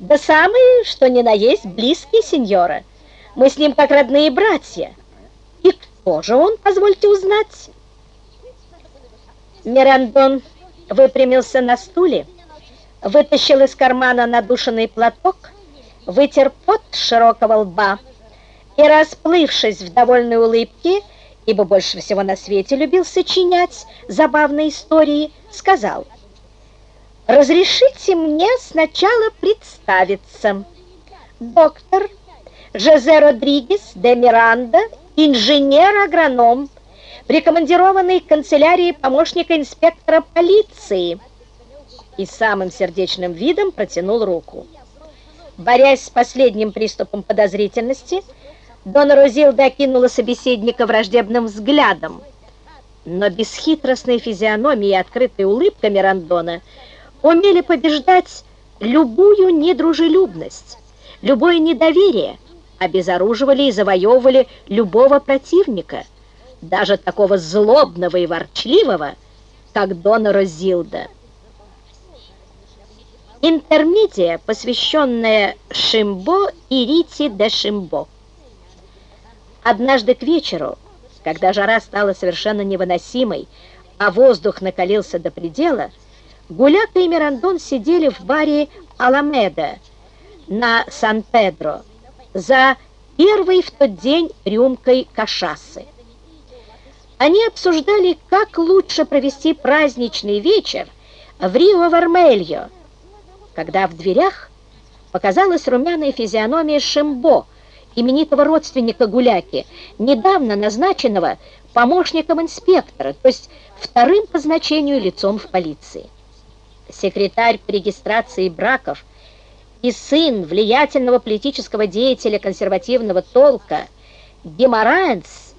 Да самые, что ни на есть, близкие, сеньора. Мы с ним как родные братья. И кто же он, позвольте узнать? Мирандон выпрямился на стуле, вытащил из кармана надушенный платок, вытер пот широкого лба и, расплывшись в довольной улыбке, ибо больше всего на свете любил сочинять забавные истории, сказал, «Разрешите мне сначала представиться. Доктор Жозе Родригес де Миранда, инженер-агроном, прикомандированный к канцелярии помощника инспектора полиции» и самым сердечным видом протянул руку. Борясь с последним приступом подозрительности, Дона Розилда окинула собеседника враждебным взглядом, но бесхитростная физиономия и открытая улыбка Мирандона умели побеждать любую недружелюбность, любое недоверие, обезоруживали и завоевывали любого противника, даже такого злобного и ворчливого, как Дона Розилда. Интермедия, посвященная Шимбо и Рити де Шимбо. Однажды к вечеру, когда жара стала совершенно невыносимой, а воздух накалился до предела, Гуляка и Мирандон сидели в баре Аламеда на Сан-Педро за первой в тот день рюмкой кашасы. Они обсуждали, как лучше провести праздничный вечер в Рио-Вармельо, когда в дверях показалась румяная физиономия Шимбо, именитого родственника Гуляки, недавно назначенного помощником инспектора, то есть вторым по значению лицом в полиции. Секретарь по регистрации браков и сын влиятельного политического деятеля консервативного толка Геморраенс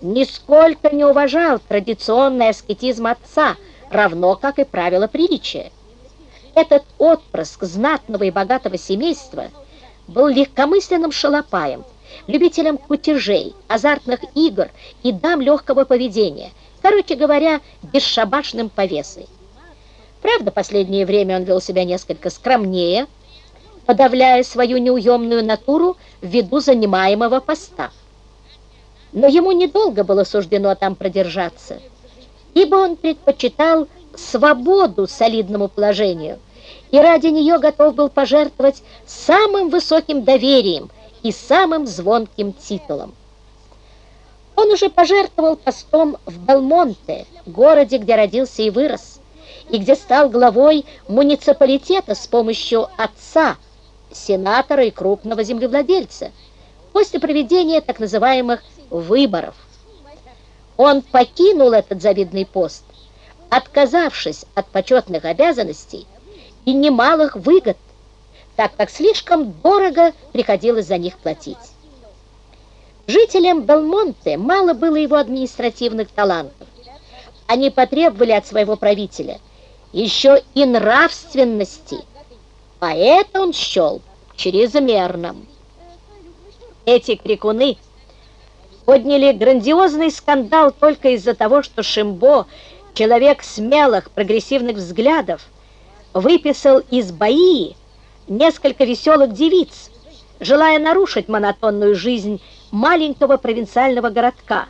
нисколько не уважал традиционный аскетизм отца, равно как и правила приличия. Этот отпрыск знатного и богатого семейства – был легкомысленным шалопаем, любителем кутежей, азартных игр и дам легкого поведения, короче говоря, бесшабашным повесой. Правда, последнее время он вел себя несколько скромнее, подавляя свою неуемную натуру ввиду занимаемого поста. Но ему недолго было суждено там продержаться, ибо он предпочитал свободу солидному положению – и ради нее готов был пожертвовать самым высоким доверием и самым звонким титулом. Он уже пожертвовал постом в Белмонте, городе, где родился и вырос, и где стал главой муниципалитета с помощью отца, сенатора и крупного землевладельца, после проведения так называемых выборов. Он покинул этот завидный пост, отказавшись от почетных обязанностей и немалых выгод, так как слишком дорого приходилось за них платить. Жителям Белмонте мало было его административных талантов. Они потребовали от своего правителя еще и нравственности, а это он счел чрезмерным. Эти крикуны подняли грандиозный скандал только из-за того, что Шимбо, человек смелых, прогрессивных взглядов, выписал из Баии несколько веселых девиц, желая нарушить монотонную жизнь маленького провинциального городка,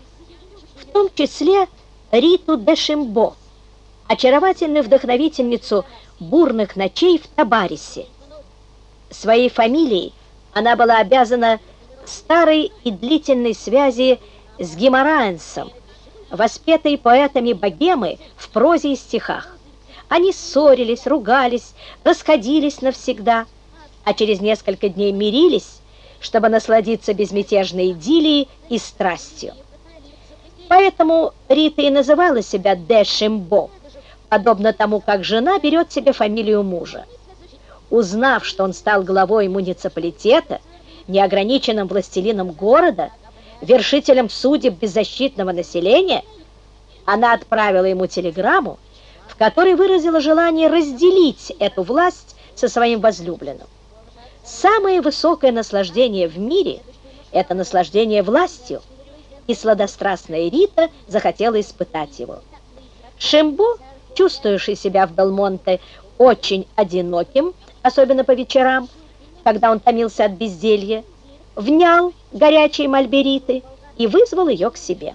в том числе Риту де Шимбо, очаровательную вдохновительницу бурных ночей в Табарисе. Своей фамилией она была обязана старой и длительной связи с Геморраенсом, воспетой поэтами богемы в прозе и стихах. Они ссорились, ругались, расходились навсегда, а через несколько дней мирились, чтобы насладиться безмятежной идиллией и страстью. Поэтому Рита и называла себя Де Шимбо, подобно тому, как жена берет себе фамилию мужа. Узнав, что он стал главой муниципалитета, неограниченным властелином города, вершителем судеб беззащитного населения, она отправила ему телеграмму, в которой выразила желание разделить эту власть со своим возлюбленным. Самое высокое наслаждение в мире – это наслаждение властью, и сладострастная Рита захотела испытать его. Шимбо, чувствующий себя в Белмонте очень одиноким, особенно по вечерам, когда он томился от безделья, внял горячей мальбериты и вызвал ее к себе.